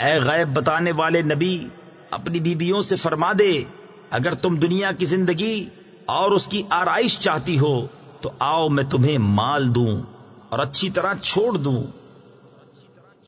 اے غیب بتانے والے نبی، اپنی بیویوں سے فرما دے، اگر تم دنیا کی زندگی اور اس کی آرائش چاہتی ہو، تو آؤ میں تمہیں مال دوں اور اچھی طرح چھوڑ دوں۔